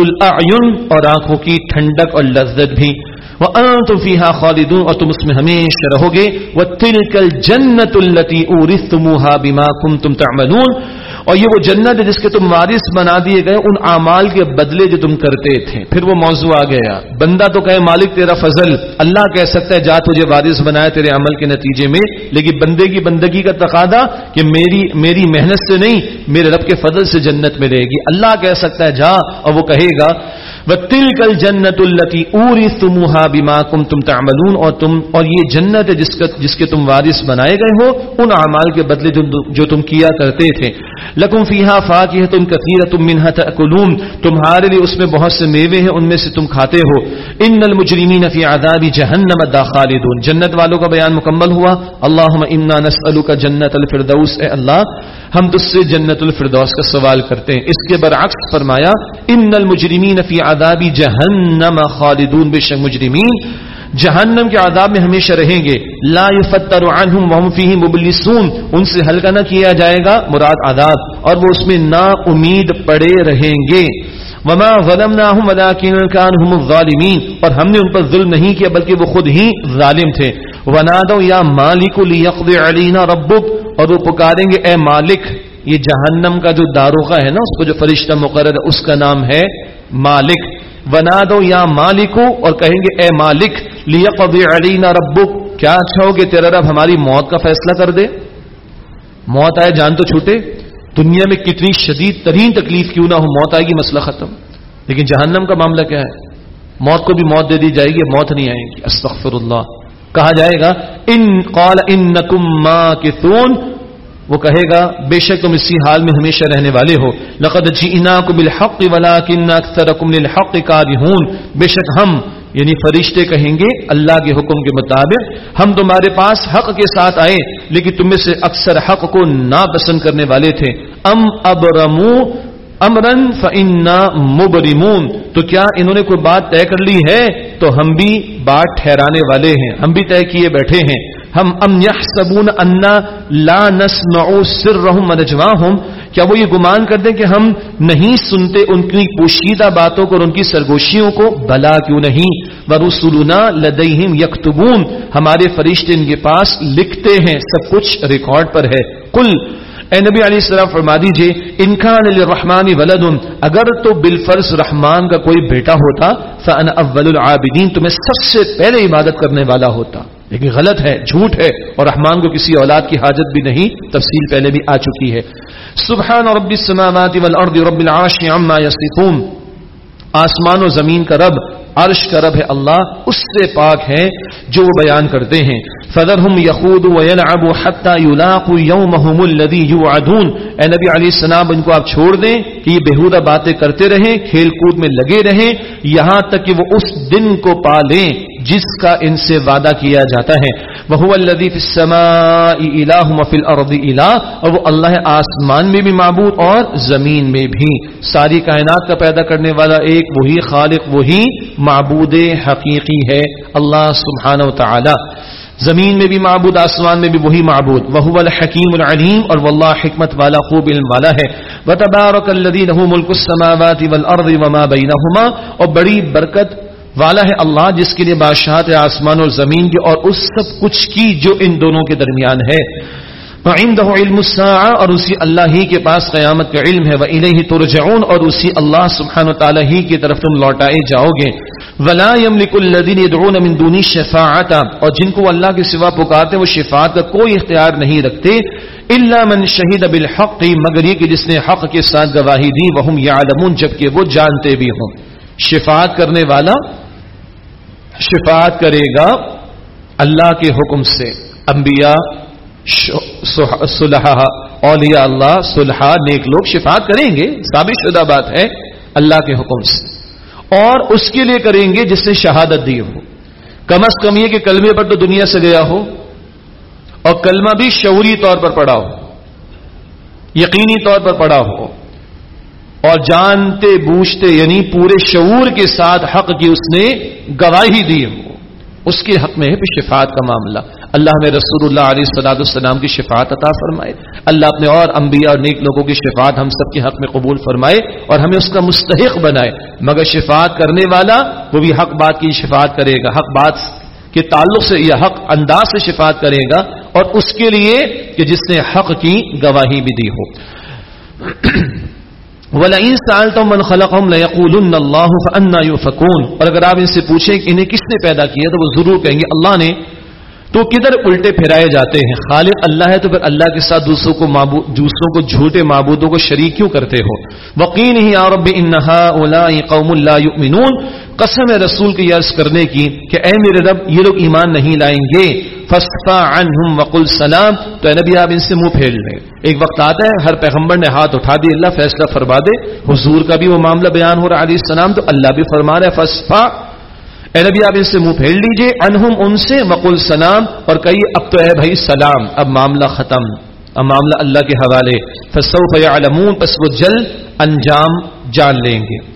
Speaker 3: اور آنکھوں کی ٹھنڈک اور لذت بھی۔ وَأَنْتُمْ فِيهَا خَالِدُونَ، اور تم اس میں ہمیشہ رہو گے۔ وَتِلْكَ الْجَنَّةُ الَّتِي أُورِثْتُمُوهَا بِمَا كُنْتُمْ تَعْمَلُونَ۔ اور یہ وہ جنت ہے جس کے تم وارث بنا دیے گئے، ان اعمال کے بدلے جو تم کرتے تھے۔ پھر وہ موضوع آ گیا۔ بندہ تو کہے، مالک تیرا فضل، اللہ کہہ سکتا ہے، جا تجھے وارث بنایا تیرے عمل کے نتیجے میں۔ لیکن بندے کی بندگی کا تقاضا کہ میری میری محنت سے نہیں، میرے رب کے فضل سے جنت میں رہے گی۔ اللہ کہہ سکتا ہے، جا، اور وہ کہے گا تل کل جنت التی اوری تمہا بیما کم تم تعملون اور تم اور یہ جنت ہے جس کا جس کے تم وارث بنائے گئے ہو، ان اعمال کے بدلے جو تم کیا کرتے تھے۔ لکم فیحا فا کی تم کثیر تم منہ تکلون تمہارے لیے اس میں بہت سے میوے ہیں، ان میں سے تم کھاتے ہو۔ ان المجرمین فی عذاب جہنم خالدون جنت والوں کا بیان مکمل ہوا۔ اللہم انا نسألک جنت الفردوس۔ اے اللہ، ہم تجھ سے جنت الفردوس کا سوال کرتے ہیں۔ اس کے برعکس فرمایا ان المجرمین فی عذاب جہنم خالدون، بے شک مجرمین۔ جہنم کے عذاب میں ہمیشہ رہیں گے۔ لا يفتر عنهم وهم فيه مبلسون۔ ان سے ہلکا نہ کیا جائے گا مراد عذاب، اور وہ اس میں نا امید پڑے رہیں گے۔ وما ظلمناهم ولكن كانوا هم اور ہم نے ان پر ظلم نہیں کیا، بلکہ وہ خود ہی ظالم تھے۔ ونادوا یا مالک ليقضي علينا ربك اور وہ پکاریں گے، اے مالک، یہ جہنم کا جو داروغہ ہے نا، اس کو جو فرشتہ مقرر ہے، اس کا نام ہے مالک ونادوا یا مالکو اور کہیں گے، اے مالک ليقضي علينا ربك کیا اچھا ہو کہ تیرا رب ہماری موت کا فیصلہ کر دے؟ موت آئے، جان تو چھوٹے، دنیا میں کتنی شدید ترین تکلیف کیوں نہ ہو، موت آئے گی، مسئلہ ختم۔ لیکن جہنم کا معاملہ کیا ہے؟ موت کو بھی موت دے دی جائے گی، موت نہیں آئے گی۔ استغفر اللہ۔ کہا جائے گا، ان قال ان نکم کتون وہ کہے گا، بے شک تم اسی حال میں ہمیشہ رہنے والے ہو. لقد جئناکم بالحق ولكن اکثرکم للحق کارہون. بے شک ہم یعنی فرشتے کہیں گے، اللہ کے حکم کے مطابق ہم تمہارے پاس حق کے ساتھ آئے، لیکن تم میں سے اکثر حق کو ناپسند کرنے والے تھے. ام اب رمو امرن فنا مبرمون. تو کیا انہوں نے کوئی بات طے کر لی ہے؟ تو ہم بھی بات ٹھہرانے والے ہیں، ہم بھی طے کیے بیٹھے ہیں. ہم ام یحسبون انا لا نسمع سرهم ونجواهم کیا وہ یہ گمان کر دیں کہ ہم نہیں سنتے ان کی پوشیدہ باتوں کو اور ان کی سرگوشیوں کو؟ بلا، کیوں نہیں؟ ورسولنا لدیہم یکتبون، ہمارے فرشتے ان کے پاس لکھتے ہیں، سب کچھ ریکارڈ پر ہے۔ کل اے نبی علیہ السلام فرما دیجیے انکان للرحمن ولد اگر تو بالفرض رحمان کا کوئی بیٹا ہوتا، فانا اول العابدین تو میں سب سے پہلے عبادت کرنے والا ہوتا۔ لیکن غلط ہے، جھوٹ ہے، اور رحمان کو کسی اولاد کی حاجت بھی نہیں، تفصیل پہلے بھی آ چکی ہے۔ سبحان رب السماوات والارض رب العرش عما يصفون آسمان و زمین کا رب عرش کا رب ہے اللہ، اس سے پاک ہے جو وہ بیان کرتے ہیں۔ فذرهم يخوضوا ويلعبوا حتى يلاقوا يومهم الذي يوعدون اے نبی علیہ السلام، ان کو آپ چھوڑ دیں کہ یہ بےہودہ باتیں کرتے رہیں، کھیل کود میں لگے رہیں، یہاں تک کہ وہ اس دن کو پا لیں جس کا ان سے وعدہ کیا جاتا ہے۔ وہ الذي في السماء اله وفي الارض اور وہ اللہ ہے آسمان میں بھی معبود اور زمین میں بھی۔ ساری کائنات کا پیدا کرنے والا ایک، وہی خالق، وہی معبود حقیقی ہے اللہ سبحانہ و تعالی۔ زمین میں بھی معبود، آسمان میں بھی وہی معبود۔ وہ الحکیم العلیم اور واللہ حکمت والا، خوب علم والا ہے۔ وتبارک الذی له ملک السماوات والارض وما بینهما اور بڑی برکت والا ہے اللہ، جس کے لیے بادشاہت ہے آسمان اور زمین کی اور اس سب کچھ کی جو ان دونوں کے درمیان ہے۔ وعنده علم الساعة، اور اسی اللہ ہی کے پاس قیامت کا علم ہے وإلیہ ترجعون، اور اسی اللہ سبحانہ وتعالی ہی کی طرف تم لوٹائے جاؤ گے۔ ولا يملك الذين يدعون من دون الشفاعة، اور جن کو اللہ کے سوا پکارتے وہ شفاعت کا کوئی اختیار نہیں رکھتے۔ الا من شهد بالحق، مگر یہ کہ جس نے حق کے ساتھ گواہی دی، وهم يعلمون، جبکہ وہ جانتے بھی ہوں۔ شفاعت کرنے والا شفاعت کرے گا اللہ کے حکم سے، انبیاء صلحہ. اولیاء اللہ، صلحہ، نیک لوگ شفاعت کریں گے، ثابت شدہ بات ہے، اللہ کے حکم سے۔ اور اس کے لیے کریں گے جس نے شہادت دی ہو۔ کم از کم یہ کہ کلمے پر تو دنیا سے گیا ہو، اور کلمہ بھی شعوری طور پر پڑا ہو، یقینی طور پر پڑا ہو۔ اور جانتے، بوجھتے یعنی پورے شعور کے ساتھ حق کی اس نے گواہی دی ہو۔ اس کے حق میں ہے شفاعت کا معاملہ۔ اللہ میں رسول اللہ علیہ صلاح السلام کی شفاعت عطا فرمائے اللہ اپنے اور انبیاء اور نیک لوگوں کی شفاعت ہم سب کے حق میں قبول فرمائے اور ہمیں اس کا مستحق بنائے۔ مگر شفاعت کرنے والا وہ بھی حق بات کی شفاعت کرے گا۔ حق بات کے تعلق سے یا حق انداز سے شفاعت کرے گا اور اس کے لیے کہ جس نے حق کی گواہی بھی دی ہو۔ وَلَئِن سَأَلْتَهُم مَّنْ خَلَقَهُمْ لَيَقُولُنَّ اللَّهُ يُؤْفَكُونَ۔ اور اگر آپ ان سے پوچھیں کہ انہیں کس نے پیدا کیا تو وہ ضرور کہیں گے، اللہ نے تو کدھر الٹے پھرائے جاتے ہیں؟ خالق اللہ ہے تو پھر اللہ کے ساتھ دوسروں کو معبود دوسروں کو جھوٹے معبودوں کو شریک کیوں کرتے ہو؟ وقین ہی عرب انہا اولا قوم اللہ یؤمنون قسم ہے رسول کی یس کرنے کی کہ اے میرے رب، یہ لوگ ایمان نہیں لائیں گے۔ فسفا عنہم وقل سلام۔ تو اے نبی، آپ ان سے منہ پھیل لیں۔ ایک وقت آتا ہے، ہر پیغمبر نے ہاتھ اٹھا دی اللہ فیصلہ فرما دے۔ حضور کا بھی وہ معاملہ بیان ہو رہا علیہ السلام، تو اللہ بھی فرما رہا ہے فسفا اے نبی آپ ان سے منہ پھیل لیجیے انہم ان سے مقل سلام، اور کہیے، اب تو اے بھائی سلام، اب معاملہ ختم، اب معاملہ اللہ کے حوالے۔ فسوف یعلمون، پس وہ جلد انجام جان لیں گے۔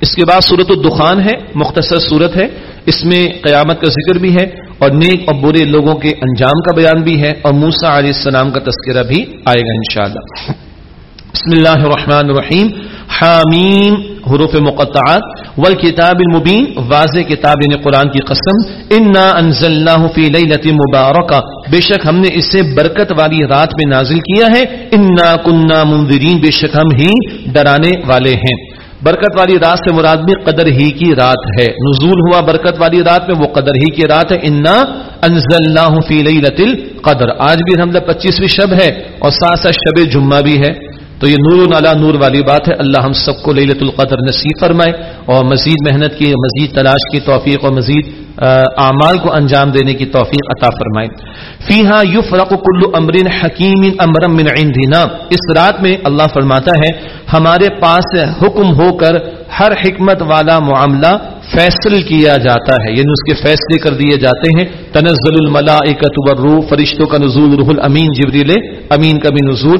Speaker 3: اس کے بعد صورت الدخان ہے، مختصر صورت ہے۔ اس میں قیامت کا ذکر بھی ہے اور نیک اور برے لوگوں کے انجام کا بیان بھی ہے اور موسا علیہ السلام کا تذکرہ بھی آئے گا انشاءاللہ۔ بسم اللہ الرحمن الرحیم۔ حامیم، حروف مقطعات۔ والکتاب المبین، واضح کتاب یعنی قرآن کی قسم۔ انا انزلناہ فی لیلت مبارکہ بے شک ہم نے اسے برکت والی رات میں نازل کیا ہے۔ انا کننا منذرین بے شک ہم ہی ڈرانے والے ہیں۔ برکت والی رات سے مراد بھی قدر ہی کی رات ہے۔ نزول ہوا برکت والی رات میں وہ قدر ہی کی رات ہے۔ انا انزلناہ فی لیلت القدر۔ آج بھی ہم پچیسویں شب ہے اور ساتھ ساتھ شب جمعہ بھی ہے۔ تو یہ نور نالا نور والی بات ہے۔ اللہ ہم سب کو للت القدر نصیب فرمائے اور مزید محنت کی، مزید تلاش کی توفیق اور مزید اعمال کو انجام دینے کی توفیق عطا فرمائے۔ فی ہاں کل امرن حکیم امرم من عندنا۔ اس رات میں اللہ فرماتا ہے، ہمارے پاس حکم ہو کر ہر حکمت والا معاملہ فیصل کیا جاتا ہے۔ یعنی اس کے فیصلے کر دیے جاتے ہیں۔ تنزل الملائکت والروح، فرشتوں کا نزول، روح الامین، جبریل امین کا بھی نزول۔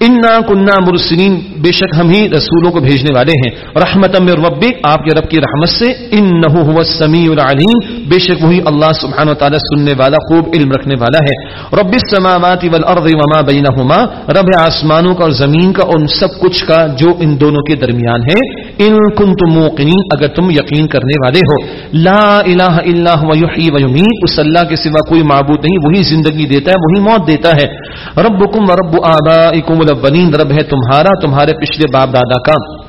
Speaker 3: انا کنہ مرسلین بے شک ہم ہی رسولوں کو بھیجنے والے ہیں۔ رحمت ربک، آپ کے رب کی رحمت سے۔ ان نہ سمیع العلیم بے شک وہی اللہ سبحانہ و وتعالی سننے والا، خوب علم رکھنے والا ہے۔ رب السماوات والارض وما بینہما۔ رب آسمانوں کا اور زمین کا اور ان سب کچھ کا جو ان دونوں کے درمیان ہے۔ ان کنتم موقنین، اگر تم یقین کرنے والے ہو۔ لا الہ الا هو، یحیی و یمیت۔ اس اللہ کے سوا کوئی معبود نہیں، وہی زندگی دیتا ہے، وہی موت دیتا ہے۔ ربکم و رب آبائکم الاولین رب ہے تمہارا، تمہارے پچھلے باپ دادا کا۔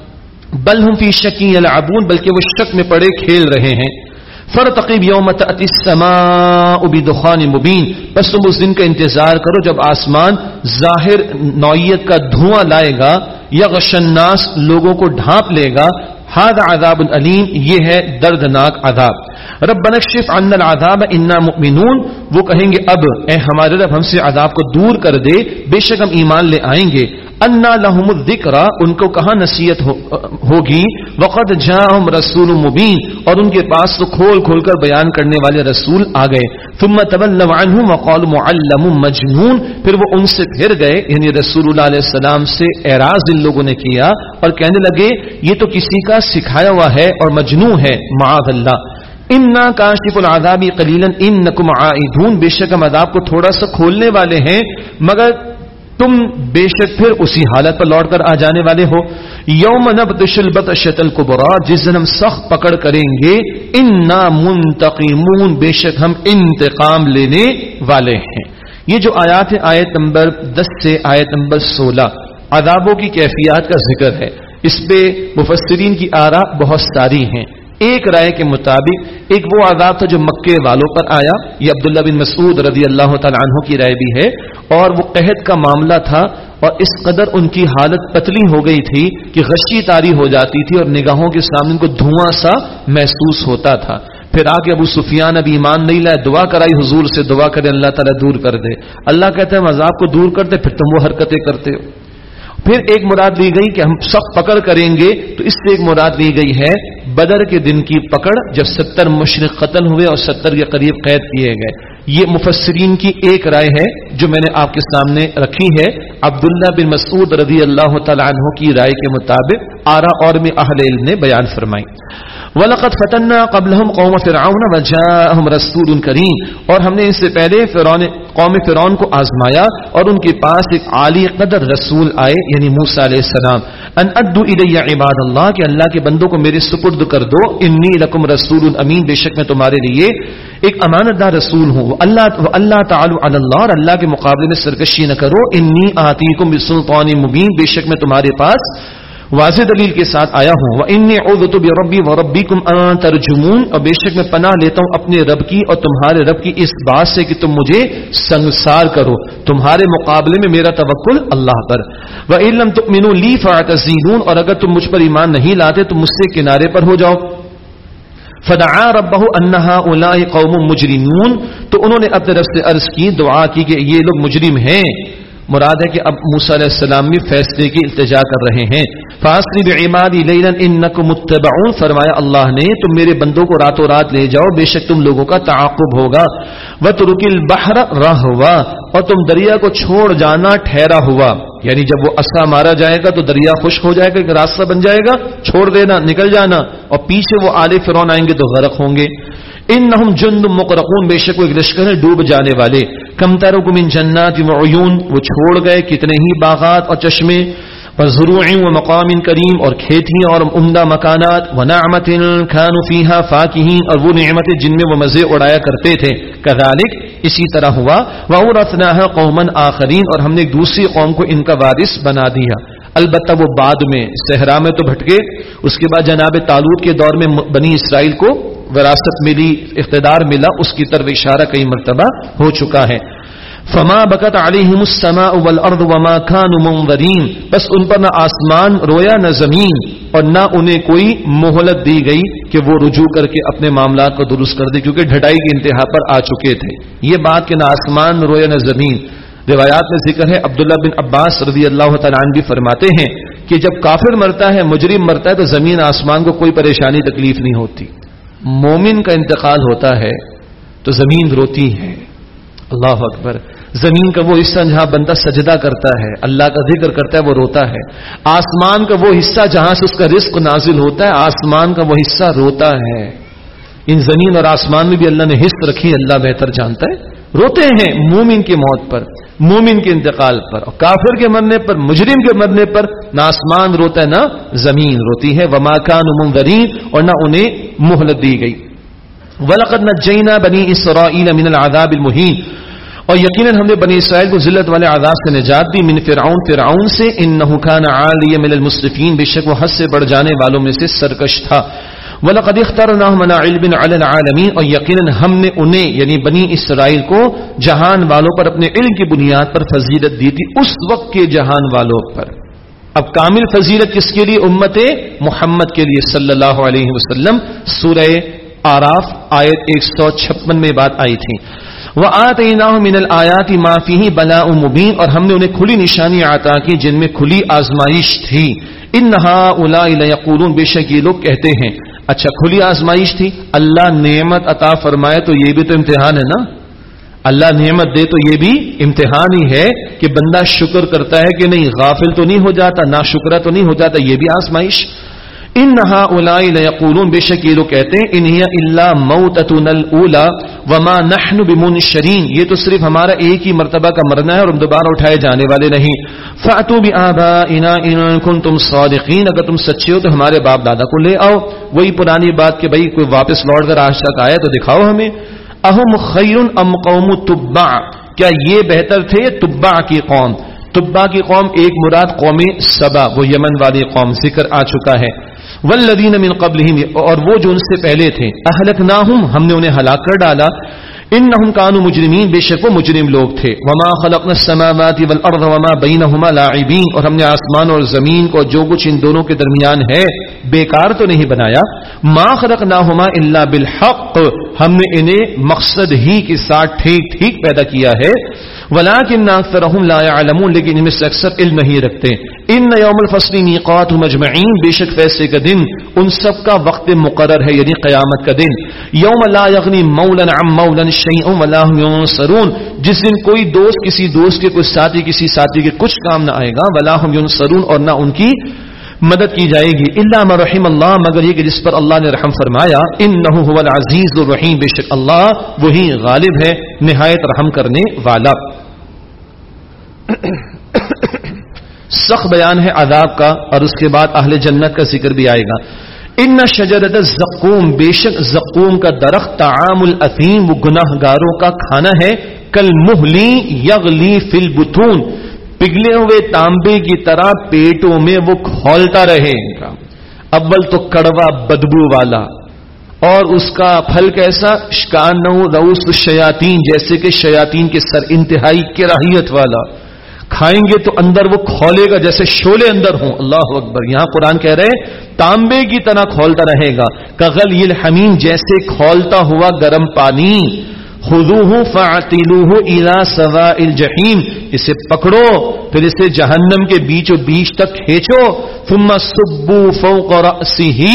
Speaker 3: بل ہم فی شکی یلعبون، بلکہ وہ شک میں پڑے کھیل رہے ہیں۔ فرتقیب یوم تأتی السماء بدخان مبین۔ بس تم اس دن کا انتظار کرو جب آسمان ظاہر نوعیت کا دھواں لائے گا یا غشناس لوگوں کو ڈھانپ لے گا۔ ہاد عذاب العلیم یہ ہے دردناک عذاب۔ رب بنشف عنا العذاب انا مؤمنون۔ وہ کہیں گے، اب اے ہمارے رب، ہم سے عذاب کو دور کر دے، بے شک ہم ایمان لے آئیں گے۔ انا لہم الذکر، ان کو کہاں نصیحت ہوگی؟ وقت جاءہم رسول مبین، اور ان کے پاس تو کھول کھول کر بیان کرنے والے رسول آ گئے۔ ثم تولوا عنہ وقال معلم مجنون۔ پھر وہ ان سے پھر گئے یعنی رسول اللہ علیہ السلام سے اعراض ان لوگوں نے کیا اور کہنے لگے، یہ تو کسی کا سکھایا ہوا ہے اور مجنو ہے، معاذ اللہ۔ انا کاشف العذابی قلیلا انکم عائدون بے شک ہم عذاب کو تھوڑا سا کھولنے والے ہیں، مگر تم بے شک پھر اسی حالت پر لوٹ کر آ جانے والے ہو۔ یوم نب شتل کو برا جس دن ہم سخت پکڑ کریں گے، انا منتقمون، بے شک ہم انتقام لینے والے ہیں۔ یہ جو آیات ہے آیت نمبر دس سے آیت نمبر سولہ، عذابوں کی کیفیات کا ذکر ہے۔ اس پہ مفسرین کی آرا بہت ساری ہیں۔ ایک رائے کے مطابق ایک وہ عذاب تھا جو مکے والوں پر آیا، یہ عبداللہ بن مسعود رضی اللہ تعالیٰ عنہ کی رائے بھی ہے، اور وہ قحط کا معاملہ تھا، اور اس قدر ان کی حالت پتلی ہو گئی تھی کہ غشی تاری ہو جاتی تھی اور نگاہوں کے سامنے ان کو دھواں سا محسوس ہوتا تھا۔ پھر آگے ابو سفیان ابھی ایمان نہیں لائے، دعا کرائی حضور سے، دعا کرے اللہ تعالیٰ دور کر دے۔ اللہ کہتے ہیں عذاب کو دور کر دے، پھر تم وہ حرکتیں کرتے ہو۔ پھر ایک مراد لی گئی کہ ہم سخت پکڑ کریں گے، تو اس سے ایک مراد لی گئی ہے بدر کے دن کی پکڑ، جب ستر مشرق قتل ہوئے اور ستر کے قریب قید کیے گئے۔ یہ مفسرین کی ایک رائے ہے جو میں نے آپ کے سامنے رکھی ہے۔ عبداللہ بن مسعود رضی اللہ تعالیٰ عنہ کی رائے کے مطابق آرا اور میں اہل علم نے بیان فرمائی۔ ولقد فتنا قبلهم قوم فرعون وجاءهم رسول کریم اور ہم نے اس سے پہلے فرعون قوم فرعون کو آزمایا اور ان کے پاس ایک عالی قدر رسول آئے یعنی موسی علیہ السلام۔ ان ادو الی عباد اللہ کہ اللہ کے بندوں کو میرے سپرد کر دو۔ انی لکم رسول امین بے شک میں تمہارے لیے ایک امانت دار رسول ہوں۔ اللہ اللہ تعالی علی اللہ اور اللہ کے مقابلے میں سرکشی نہ کرو۔ انی آتیکم بسلطان مبین بے شک میں تمہارے پاس واضح دلیل کے ساتھ آیا ہوں۔ ان ربی و ربی کم ترجمون اور بے شک میں پناہ لیتا ہوں اپنے رب کی اور تمہارے رب کی اس بات سے کہ تم مجھے سنسار کرو۔ تمہارے مقابلے میں میرا توکل اللہ پر۔ وہ علم تم لی فاطون اور اگر تم مجھ پر ایمان نہیں لاتے تو مجھ سے کنارے پر ہو جاؤ۔ فدعا ربہ انہا قوم مجرمون۔ تو انہوں نے اپنے رب سے عرض کی، دعا کی کہ یہ لوگ مجرم ہیں۔ مراد ہے کہ اب موسیٰ علیہ السلام بھی فیصلے کی التجا کر رہے ہیں۔ فاصلی بعمادی لیلن انکم متبعون۔ فرمایا، اللہ نے، تم میرے بندوں کو راتوں رات لے جاؤ، بے شک تم لوگوں کا تعاقب ہوگا۔ وترک البحر رہوا اور تم دریا کو چھوڑ جانا ٹھہرا ہوا۔ یعنی جب وہ اسا مارا جائے گا تو دریا خشک ہو جائے گا، ایک راستہ بن جائے گا، چھوڑ دینا، نکل جانا۔ اور پیچھے وہ آلے فرون آئیں گے تو غرق ہوں گے۔ ان نہ جند مقرقون، بے شک وہ ایک لشکر ہے ڈوب جانے والے۔ کم ترو من جنات وہ چھوڑ گئے کتنے ہی باغات اور چشمے۔ اور ضرور و مقام کریم اور کھیتیاں اور عمدہ مکانات و نعمت خان فیحا فاکہین اور وہ نعمتیں جن میں وہ مزے اڑایا کرتے تھے۔ کذالک اسی طرح ہوا۔ وہ قومن آخرین اور ہم نے ایک دوسری قوم کو ان کا وارث بنا دیا۔ البتہ وہ بعد میں صحرا میں تو بھٹکے۔ اس کے بعد جناب تعلق کے دور میں بنی اسرائیل کو وراثت ملی، اقتدار ملا، اس کی طرف اشارہ کئی مرتبہ ہو چکا ہے۔ فما بکت علیہم السماء والارض وما كانوا منذرین بس ان پر نہ آسمان، رویا نہ زمین اور نہ انہیں کوئی مہلت دی گئی کہ وہ رجوع کر کے اپنے معاملات کو درست کر دے، کیونکہ ڈھٹائی کی انتہا پر آ چکے تھے۔ یہ بات کہ نہ آسمان، رویا نہ زمین۔ روایات میں ذکر ہے، عبداللہ بن عباس رضی اللہ تعالیٰ عنہ بھی فرماتے ہیں کہ جب کافر مرتا ہے، مجرم مرتا ہے، تو زمین آسمان کو کوئی پریشانی، تکلیف نہیں ہوتی۔ مومن کا انتقال ہوتا ہے تو زمین روتی ہے۔ اللہ اکبر۔ زمین کا وہ حصہ جہاں بندہ سجدہ کرتا ہے، اللہ کا ذکر کرتا ہے، وہ روتا ہے۔ آسمان کا وہ حصہ جہاں سے اس کا رزق نازل ہوتا ہے، آسمان کا وہ حصہ روتا ہے۔ ان زمین اور آسمان میں بھی اللہ نے حص رکھی، اللہ بہتر جانتا ہے۔ روتے ہیں مومن کی موت پر، مومن کے انتقال پر۔ اور کافر کے مرنے پر، مجرم کے مرنے پر نہ آسمان روتا ہے، نہ زمین روتی ہے۔ وما کان منذرین اور نہ انہیں مہلت دی گئی۔ ولقد نجینا بنی اسرائیل من العذاب المہین اور یقیناً ہم نے بنی اسرائیل کو ذلت والے عذاب سے نجات دی، من فرعون فرعون سے انه كان عاليا من المسرفين بے شک وہ حد سے بڑھ جانے والوں میں سے سرکش تھا۔ وَلَقَدْ اخْتَرْنَاهُمْ مَنَا عِلْمٍ عَلَى الْعَالَمِينَ، اور یقیناً ہم نے انہیں یعنی بنی اسرائیل کو جہان والوں پر اپنے علم کی بنیاد پر فضیلت دی تھی، اس وقت کے جہان والوں پر۔ اب کامل فضیلت کس کے لیے؟ امت محمد کے لیے۔ صلی اللہ علیہ وسلم، سورہ آراف، آیت 156 میں بات آئی تھی۔ وہ آتے من الآیاتی معافی ہی بلا مبین اور ہم نے انہیں کھلی نشانی عطا کی جن میں کھلی آزمائش تھی۔ ان نہا الا بے شک یہ لوگ کہتے ہیں اچھا کھلی آزمائش تھی، اللہ نعمت عطا فرمائے تو یہ بھی تو امتحان ہے نا؟ اللہ نعمت دے تو یہ بھی امتحان ہی ہے کہ بندہ شکر کرتا ہے کہ نہیں، غافل تو نہیں ہو جاتا نہ شکرا تو نہیں ہو جاتا، یہ بھی آزمائش۔ ان نہا الا بے شک یہ لوگ کہتے ہیں انہیا اللہ موتن اولا وما نحن بمنشرین یہ تو صرف ہمارا ایک ہی مرتبہ کا مرنا ہے اور ہم دوبارہ اٹھائے جانے والے نہیں۔ فاتو بآبائنا ان کنتم صادقین اگر تم سچے ہو تو ہمارے باپ دادا کو لے آؤ۔ وہی پرانی بات کہ بھائی کوئی واپس لوٹ کر آج تک آیا تو دکھاؤ ہمیں۔ اہم خیر ام قوم تبع۔ کیا یہ بہتر تھے تبع کی قوم؟ تبا کی قوم ایک مراد قوم سبا، وہ یمن والی قوم، ذکر آ چکا ہے۔ والذین من قبلہم، اور وہ جو ان سے پہلے تھے اہلک ہم نے انہیں ہلاک کر ڈالا۔ انہم کانوا مجرمین، بے شک وہ مجرم لوگ تھے۔ وما خلقنا السماوات والارض وما بینہما لاعبین اور ہم نے آسمان اور زمین کو جو کچھ ان دونوں کے درمیان ہے، بیکار تو نہیں بنایا۔ ما خلقناہما الا بالحق۔ ہم نے انہیں مقصد ہی کے ساتھ ٹھیک ٹھیک پیدا کیا ہے۔ ولیکن اکثرهم لا يعلمون۔ لیکن ان میں سے اکثر علم نہیں رکھتے ان یوم الفصل میقات مجمعین بے شک فیصلے کا دن، ان سب کا وقت مقرر ہے یعنی قیامت کا دن۔ یوم لا یغنی مولا عن مولا شیئا ولا هم ينصرون جس دن کوئی دوست کسی دوست کے، کوئی ساتھی کسی ساتھی کے کچھ کام نہ آئے گا، ولا هم ينصرون اور نہ ان کی مدد کی جائے گی۔ اللہ مرحم اللہ، مگر یہ کہ جس پر اللہ نے رحم فرمایا انه هو العزیز الرحیم، بے شک اللہ وہی غالب ہے، نہایت رحم کرنے والا۔ سخت بیان ہے عذاب کا، اور اس کے بعد اہل جنت کا ذکر بھی آئے گا۔ ان شجرت زقوم بے شک زقوم کا درخت تعام الافیم گناہ گاروں کا کھانا ہے کل محلی یغلی فل بتون پگھلے ہوئے تانبے کی طرح پیٹوں میں وہ کھولتا رہے۔ اول تو کڑوا بدبو والا، اور اس کا پھل کیسا؟ شکان روس شیاتین جیسے کہ شیاتین کے سر انتہائی کراہیت والا۔ کھائیں گے تو اندر وہ کھولے گا جیسے شولے اندر ہوں۔ اللہ اکبر۔ یہاں قرآن کہہ رہے تانبے کی طرح کھولتا رہے گا۔ کغل یہ حمیم جیسے کھولتا ہوا گرم پانی۔ خدو فعتلوہ الى سواء الجحیم۔ اسے پکڑو، پھر اسے جہنم کے بیچ و بیچ تک کھینچو۔ ثم صبو فوق رأسه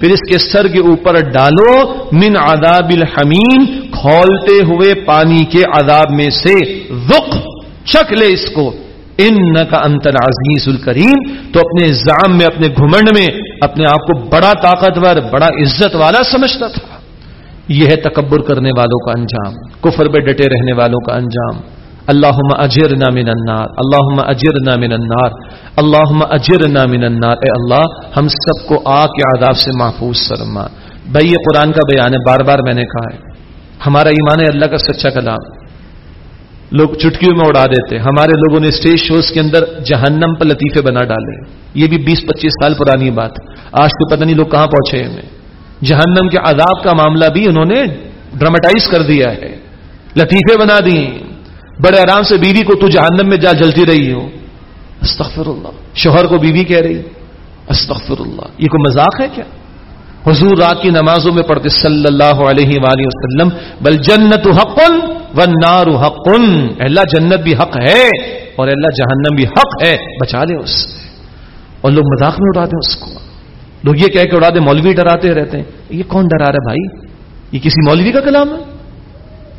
Speaker 3: پھر اس کے سر کے اوپر ڈالو۔ من عذاب الحمیم، کھولتے ہوئے پانی کے عذاب میں سے۔ ذق۔ چک لے اس کو۔ ان کا انتر عزیز الکریم۔ تو اپنے زام میں، اپنے گھمنڈ میں، اپنے آپ کو بڑا طاقتور، بڑا عزت والا سمجھتا تھا۔ یہ ہے تکبر کرنے والوں کا انجام، کفر پہ ڈٹے رہنے والوں کا انجام۔ اللہ اجر من النار اللہ اجر من النار اللہ اجر من النار۔ اے اللہ، ہم سب کو آ کے آداب سے محفوظ سرما بھائی، یہ قرآن کا بیان ہے، بار بار میں نے کہا ہے۔ ہمارا ایمان ہے اللہ کا سچا کلام۔ لوگ چٹکیوں میں اڑا دیتے، ہمارے لوگوں نے اسٹیج شوز کے اندر جہنم پر لطیفے بنا ڈالے۔ یہ بھی بیس پچیس سال پرانی بات۔ آج تو پتہ نہیں لوگ کہاں پہنچے ہیں۔ جہنم کے عذاب کا معاملہ بھی انہوں نے ڈراماٹائز کر دیا ہے۔ لطیفے بنا دی بڑے آرام سے بیوی کو تو جہنم میں جا جلتی رہی ہو۔ استغفر اللہ۔ شوہر کو بیوی کہہ رہی۔ استغفر اللہ۔ یہ کوئی مذاق ہے کیا؟ حضور رات کی نمازوں میں پڑھتے صلی اللہ علیہ وآلہ وسلم، بل جنت حق و نار حق اللہ، جنت بھی حق ہے اور اللہ، جہنم بھی حق ہے۔ بچا لے اس۔ سے اور لوگ مذاق میں اڑا دیں اس کو۔ لوگ یہ کہہ کے اڑا دیں مولوی ڈراتے رہتے ہیں۔ یہ کون ڈرا رہا ہے بھائی؟ یہ کسی مولوی کا کلام ہے؟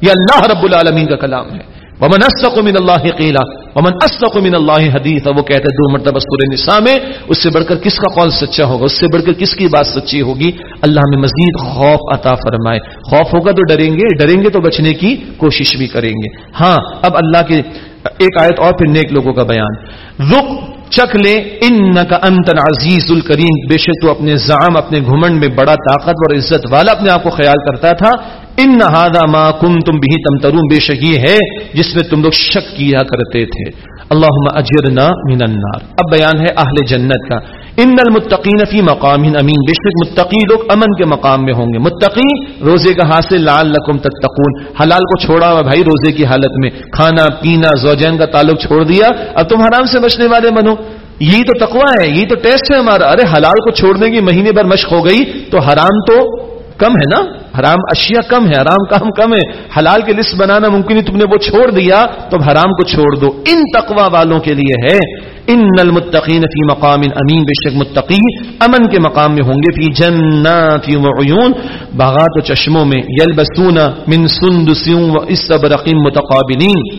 Speaker 3: یہ اللہ رب العالمین کا کلام ہے۔ ومن من اللہ قیلا ومن اسلق من اللہ حدیث وہ کہتے دو مرتبہ سورہ نساء میں، اس سے بڑھ کر کس کا قول سچا ہوگا؟ اس سے بڑھ کر کس کی بات سچی ہوگی؟ اللہ ہمیں مزید خوف عطا فرمائے۔ خوف ہوگا تو ڈریں گے ڈریں گے تو بچنے کی کوشش بھی کریں گے۔ ہاں اب اللہ کے ایک آیت اور پھر نیک لوگوں کا بیان۔ رک چک لے ان کا انتر عزیز الکریم۔ بے شک تو اپنے زعم، اپنے گھمنڈ میں بڑا طاقت اور عزت والا اپنے آپ کو خیال کرتا تھا۔ ان نہادا ماں کم تم بھی تم ترون بے شک یہ ہے جس میں تم لوگ شک کیا کرتے تھے۔ اللہ اجرنا من النار۔ اب بیان ہے اہل جنت کا۔ ان المتقین فی مقام امین۔ بے شک متقی لوگ امن کے مقام میں ہوں گے۔ متقی روزے کا حاصل لال لکم تتقون۔ حلال کو چھوڑا ہوا بھائی روزے کی حالت میں۔ کھانا، پینا، زوجین کا تعلق چھوڑ دیا۔ اب تم حرام سے بچنے والے بنو۔ یہی تو تقوا ہے، یہی تو ٹیسٹ ہے ہمارا۔ ارے حلال کو چھوڑنے کی مہینے بھر مشق ہو گئی تو حرام تو کم ہے نا؟ حرام اشیاء کم ہے حرام کام کم ہے حلال کی لسٹ بنانا ممکن ہے، تم نے وہ چھوڑ دیا تو حرام کو چھوڑ دو۔ ان تقوا والوں کے لیے ہے۔ ان المتقین فی مقام امین، بے شک متقی امن کے مقام میں ہوں گے۔ فی جنات وعیون باغات و چشموں میں۔ یلبسون من سندس و استبرق متقابلین۔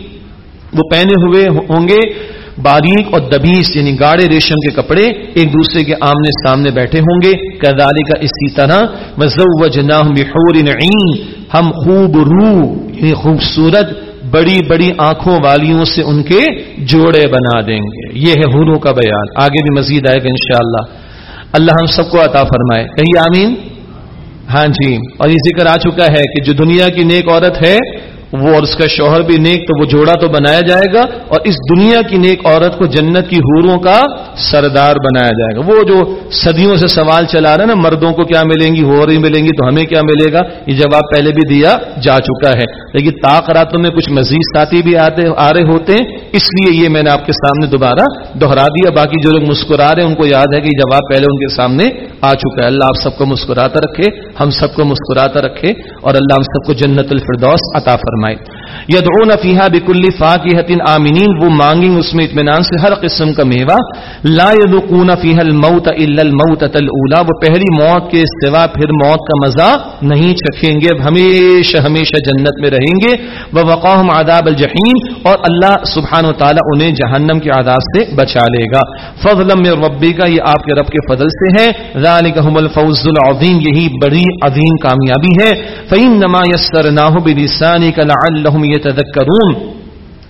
Speaker 3: وہ پہنے ہوئے ہوں گے۔ باریک اور دبیس یعنی گاڑے ریشم کے کپڑے ایک دوسرے کے آمنے سامنے بیٹھے ہوں گے۔ کردالی کا اسی طرح ہم خوب رو یعنی خوبصورت، بڑی بڑی آنکھوں والیوں سے ان کے جوڑے بنا دیں گے۔ یہ ہے حوروں کا بیان۔ آگے بھی مزید آئے گا انشاءاللہ۔ اللہ ہم سب کو عطا فرمائے۔ کہیے آمین۔ ہاں جی۔ اور یہ ذکر آ چکا ہے کہ جو دنیا کی نیک عورت ہے وہ اور اس کا شوہر بھی نیک، تو وہ جوڑا تو بنایا جائے گا اور اس دنیا کی نیک عورت کو جنت کی حوروں کا سردار بنایا جائے گا۔ وہ جو صدیوں سے سوال چلا رہا ہے نا، مردوں کو کیا ملیں گی، ہو رہی ملیں گی، تو ہمیں کیا ملے گا؟ یہ جواب پہلے بھی دیا جا چکا ہے۔ لیکن تاک راتوں میں کچھ مزید ساتھی بھی آتے، آ رہے ہوتے ہیں، اس لیے یہ میں نے آپ کے سامنے دوبارہ دوہرا دیا۔ باقی جو لوگ مسکرا رہے ہیں، ان کو یاد ہے کہ یہ جواب پہلے ان کے سامنے آ چکا ہے۔ اللہ آپ سب کو مسکراتا رکھے۔ ہم سب کو مسکراتا رکھے اور اللہ ہم سب کو جنت الفردوس عطا فرمائے۔ یدعون فیہا بکل فاکہت آمینین وہ مانگیں اس میں اطمینان سے ہر قسم کا میوہ۔ لا یذقون فیہا الموت الا الموت الاولى وہ پہلی موت کے سوا پھر موت کا مزہ نہیں چکھیں گے۔ ہمیشہ ہمیشہ جنت میں رہیں گے۔ ووقاہم عذاب الجحیم۔ اور اللہ سبحانہ وتعالی انہیں جہنم کے عذاب سے بچا لے گا۔ فضل من ربی کا یہ آپ کے رب کے فضل سے ہے۔ ذالک هم الفوز العظیم۔ یہی بڑی عظیم کامیابی ہے۔ فینما یسرناہ بلسانک لعلہم یتذکرون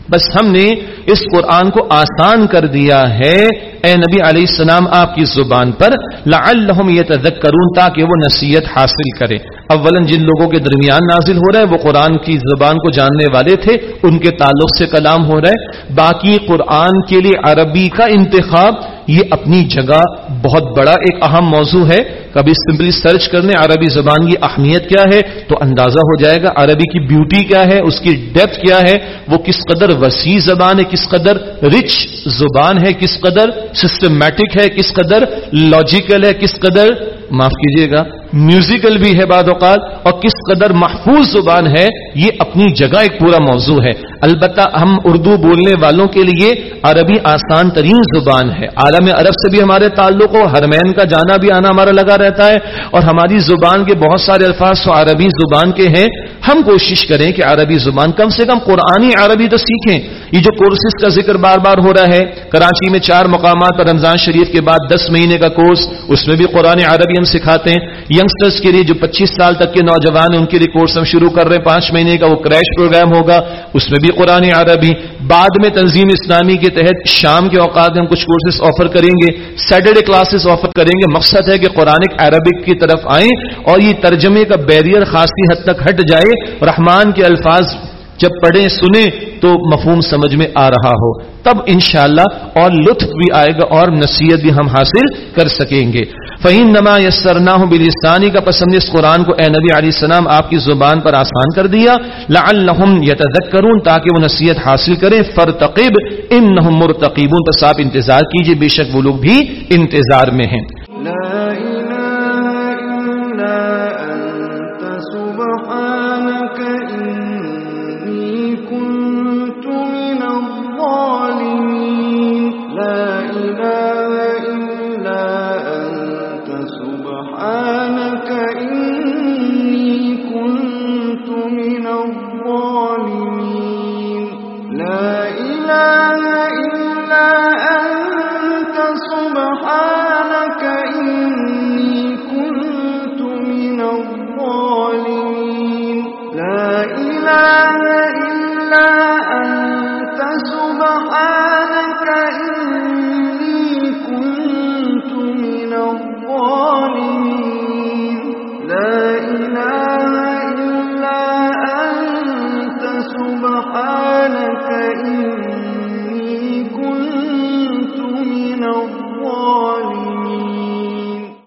Speaker 3: بس ہم نے اس قرآن کو آسان کر دیا ہے۔ اے نبی علیہ السلام، آپ کی زبان پر لعلہم یتذکرون، تاکہ وہ نصیحت حاصل کرے اولا جن لوگوں کے درمیان نازل ہو رہا ہے، وہ قرآن کی زبان کو جاننے والے تھے، ان کے تعلق سے کلام ہو رہا ہے۔ باقی قرآن کے لیے عربی کا انتخاب یہ اپنی جگہ بہت بڑا ایک اہم موضوع ہے۔ کبھی سمپلی سرچ کرنے عربی زبان کی اہمیت کیا ہے تو اندازہ ہو جائے گا عربی کی بیوٹی کیا ہے، اس کی ڈیپتھ کیا ہے، وہ کس قدر وسیع زبان ہے، کس قدر رچ زبان ہے، کس قدر سسٹمیٹک ہے، کس قدر لاجیکل ہے، کس قدر معاف کیجیے گا میوزیکل بھی ہے بعد اوقات، اور کس قدر محفوظ زبان ہے، یہ اپنی جگہ ایک پورا موضوع ہے۔ البتہ ہم اردو بولنے والوں کے لیے عربی آسان ترین زبان ہے۔ عالم عرب سے بھی ہمارے تعلق ہو ہرمین کا جانا بھی آنا ہمارا لگا رہتا ہے۔ اور ہماری زبان کے بہت سارے الفاظ تو عربی زبان کے ہیں۔ ہم کوشش کریں کہ عربی زبان کم سے کم قرآنی عربی تو سیکھیں۔ یہ جو کورسز کا ذکر بار بار ہو رہا ہے، کراچی میں چار مقامات پر رمضان شریف کے بعد دس مہینے کا کورس اس میں بھی قرآن عربی ہم سکھاتے ہیں۔ ینگسٹرز کے لیے جو پچیس سال تک کے نوجوان ہیں، ان کے لیے کورس ہم شروع کر رہے ہیں۔ پانچ مہینے کا وہ کریش پروگرام ہوگا، اس میں بھی قرآن عربی بعد میں تنظیم اسلامی کے تحت شام کے اوقات میں ہم کچھ کورسز آفر کریں گے سیٹرڈے کلاسز آفر کریں گے۔ مقصد ہے کہ قرآن عربک کی طرف آئیں اور یہ ترجمے کا بیریئر خاصی حد تک ہٹ جائے۔ رحمان کے الفاظ جب پڑھیں، سنیں تو مفہوم سمجھ میں آ رہا ہو۔ تب انشاءاللہ اور لطف بھی آئے گا اور نصیحت بھی ہم حاصل کر سکیں گے۔ فہیم نما یسرنا ہوں بلستانی کا پسند اس قرآن کو اے نبی علیہ السلام آپ کی زبان پر آسان کر دیا لعلہم یتذکرون تاکہ وہ نصیحت حاصل کریں فرتقب انہم مرتقبون۔ پس آپ انتظار کیجیے، بے شک وہ لوگ بھی انتظار میں ہیں۔